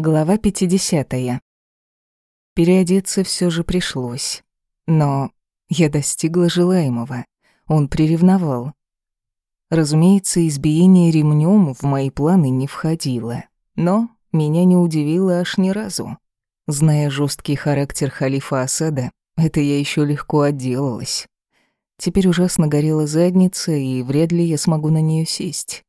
Глава 50. Переодеться все же пришлось. Но я достигла желаемого. Он приревновал. Разумеется, избиение ремнем в мои планы не входило. Но меня не удивило аж ни разу. Зная жесткий характер халифа Асада, это я еще легко отделалась. Теперь ужасно горела задница, и вряд ли я смогу на нее сесть.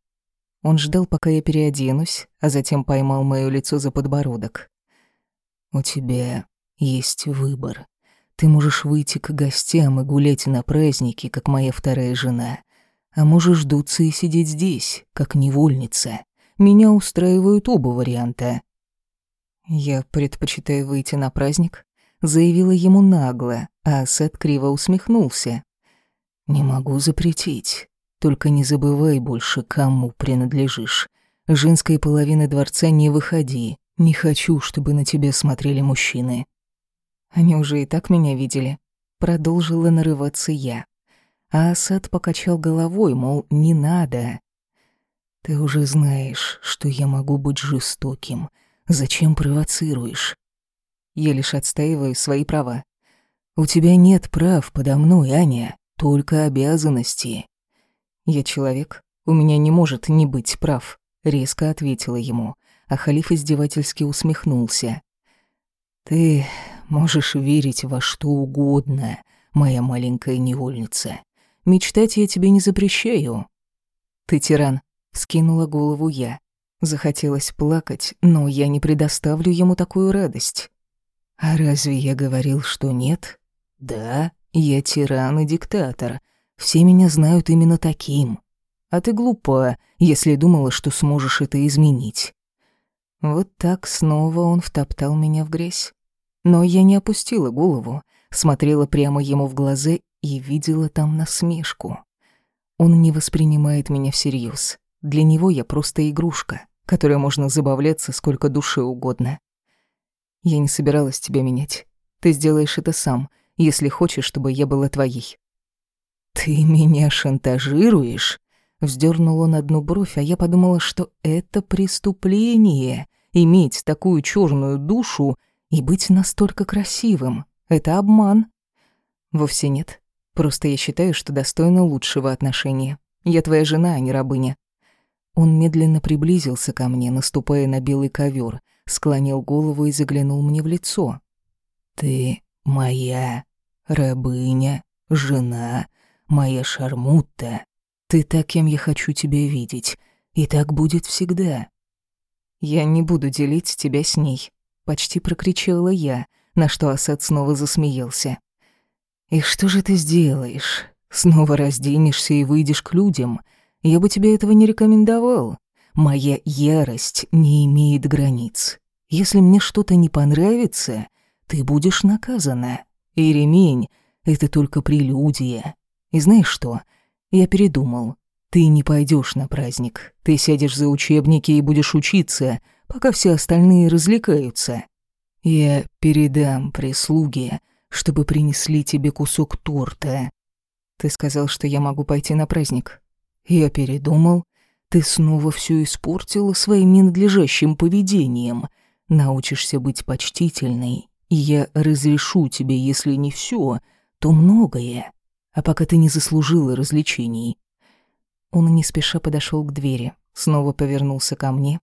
Он ждал, пока я переоденусь, а затем поймал моё лицо за подбородок. «У тебя есть выбор. Ты можешь выйти к гостям и гулять на празднике, как моя вторая жена, а можешь дуться и сидеть здесь, как невольница. Меня устраивают оба варианта». «Я предпочитаю выйти на праздник», — заявила ему нагло, а Сет криво усмехнулся. «Не могу запретить. Только не забывай больше, кому принадлежишь. Женской половины дворца не выходи. Не хочу, чтобы на тебя смотрели мужчины. Они уже и так меня видели. Продолжила нарываться я. А Асад покачал головой, мол, не надо. Ты уже знаешь, что я могу быть жестоким. Зачем провоцируешь? Я лишь отстаиваю свои права. У тебя нет прав подо мной, Аня, только обязанности. «Я человек, у меня не может не быть прав», — резко ответила ему, а халиф издевательски усмехнулся. «Ты можешь верить во что угодно, моя маленькая невольница. Мечтать я тебе не запрещаю». «Ты тиран», — скинула голову я. Захотелось плакать, но я не предоставлю ему такую радость. «А разве я говорил, что нет?» «Да, я тиран и диктатор, все меня знают именно таким. А ты глупа, если думала, что сможешь это изменить. Вот так снова он втоптал меня в грязь. Но я не опустила голову, смотрела прямо ему в глаза и видела там насмешку. Он не воспринимает меня всерьез. Для него я просто игрушка, которой можно забавляться сколько душе угодно. Я не собиралась тебя менять. Ты сделаешь это сам, если хочешь, чтобы я была твоей. «Ты меня шантажируешь?» Вздёрнул он одну бровь, а я подумала, что это преступление — иметь такую черную душу и быть настолько красивым. Это обман. Вовсе нет. Просто я считаю, что достойна лучшего отношения. Я твоя жена, а не рабыня. Он медленно приблизился ко мне, наступая на белый ковер, склонил голову и заглянул мне в лицо. «Ты моя рабыня, жена, моя шармутта, ты так, кем я хочу тебя видеть, и так будет всегда». «Я не буду делить тебя с ней», — почти прокричала я, на что Асад снова засмеялся. «И что же ты сделаешь? Снова разденешься и выйдешь к людям? Я бы тебе этого не рекомендовал. Моя ярость не имеет границ. Если мне что-то не понравится, ты будешь наказана. И ремень — это только прелюдия. И знаешь что? Я передумал. Ты не пойдешь на праздник. Ты сядешь за учебники и будешь учиться, пока все остальные развлекаются. Я передам прислуге, чтобы принесли тебе кусок торта. Ты сказал, что я могу пойти на праздник. Я передумал. Ты снова все испортила своим ненадлежащим поведением. Научишься быть почтительной, и я разрешу тебе, если не все, то многое а пока ты не заслужила развлечений». Он не спеша подошел к двери, снова повернулся ко мне.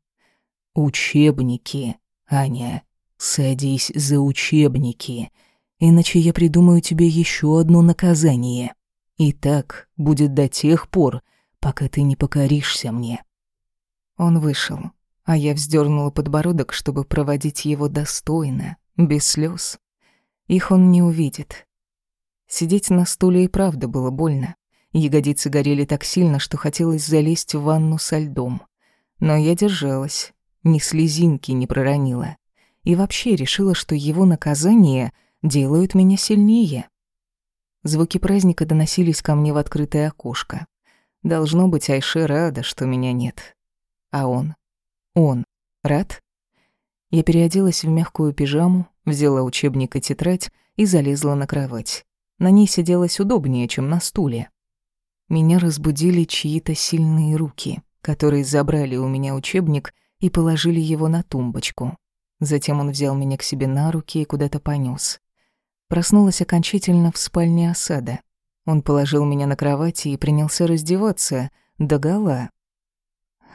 «Учебники, Аня, садись за учебники, иначе я придумаю тебе еще одно наказание. И так будет до тех пор, пока ты не покоришься мне». Он вышел, а я вздернула подбородок, чтобы проводить его достойно, без слез. Их он не увидит, Сидеть на стуле и правда было больно. Ягодицы горели так сильно, что хотелось залезть в ванну со льдом. Но я держалась, ни слезинки не проронила. И вообще решила, что его наказания делают меня сильнее. Звуки праздника доносились ко мне в открытое окошко. Должно быть, Айше рада, что меня нет. А он? Он рад? Я переоделась в мягкую пижаму, взяла учебник и тетрадь и залезла на кровать. На ней сиделось удобнее, чем на стуле. Меня разбудили чьи-то сильные руки, которые забрали у меня учебник и положили его на тумбочку. Затем он взял меня к себе на руки и куда-то понёс. Проснулась окончательно в спальне осада. Он положил меня на кровати и принялся раздеваться, догола.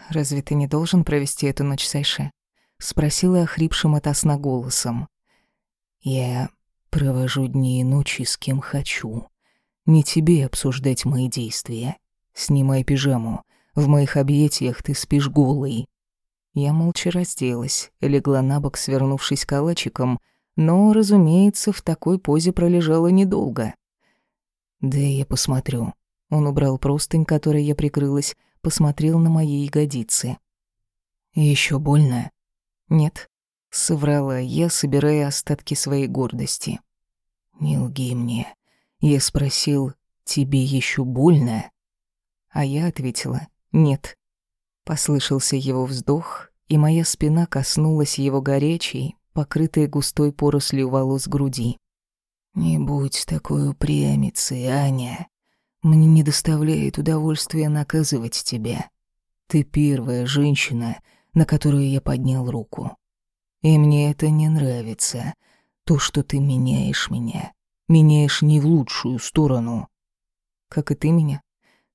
«Разве ты не должен провести эту ночь с Айше?» — спросила охрипшим от голосом. «Я провожу дни и ночи с кем хочу. Не тебе обсуждать мои действия. Снимай пижаму. В моих объятиях ты спишь голый». Я молча разделась, легла на бок, свернувшись калачиком, но, разумеется, в такой позе пролежала недолго. «Да я посмотрю». Он убрал простынь, которой я прикрылась, посмотрел на мои ягодицы. Еще больно?» «Нет», — соврала я, собирая остатки своей гордости. «Не лги мне. Я спросил, тебе еще больно?» А я ответила «нет». Послышался его вздох, и моя спина коснулась его горячей, покрытой густой порослью волос груди. «Не будь такой упрямицей, Аня. Мне не доставляет удовольствия наказывать тебя. Ты первая женщина, на которую я поднял руку. И мне это не нравится. То, что ты меняешь меня. Меняешь не в лучшую сторону. Как и ты меня.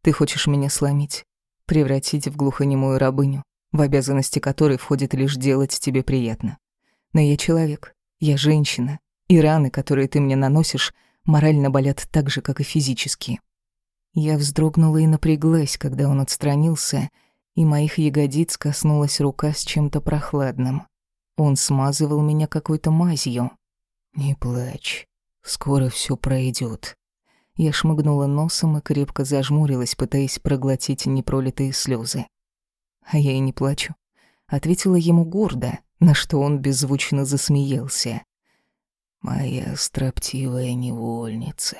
Ты хочешь меня сломить, превратить в глухонемую рабыню, в обязанности которой входит лишь делать тебе приятно. Но я человек, я женщина, и раны, которые ты мне наносишь, морально болят так же, как и физически. Я вздрогнула и напряглась, когда он отстранился, и моих ягодиц коснулась рука с чем-то прохладным. Он смазывал меня какой-то мазью. «Не плачь, скоро все пройдет. Я шмыгнула носом и крепко зажмурилась, пытаясь проглотить непролитые слезы. А я и не плачу. Ответила ему гордо, на что он беззвучно засмеялся. «Моя строптивая невольница,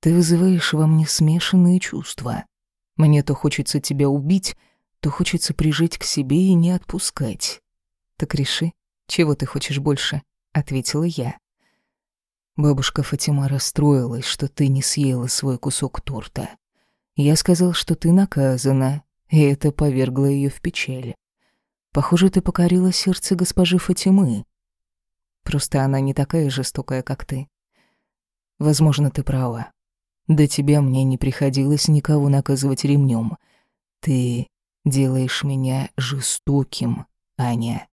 ты вызываешь во мне смешанные чувства. Мне то хочется тебя убить, то хочется прижать к себе и не отпускать». «Так реши, чего ты хочешь больше?» — ответила я. Бабушка Фатима расстроилась, что ты не съела свой кусок торта. Я сказал, что ты наказана, и это повергло ее в печаль. Похоже, ты покорила сердце госпожи Фатимы. Просто она не такая жестокая, как ты. Возможно, ты права. До тебя мне не приходилось никого наказывать ремнем. Ты делаешь меня жестоким, Аня.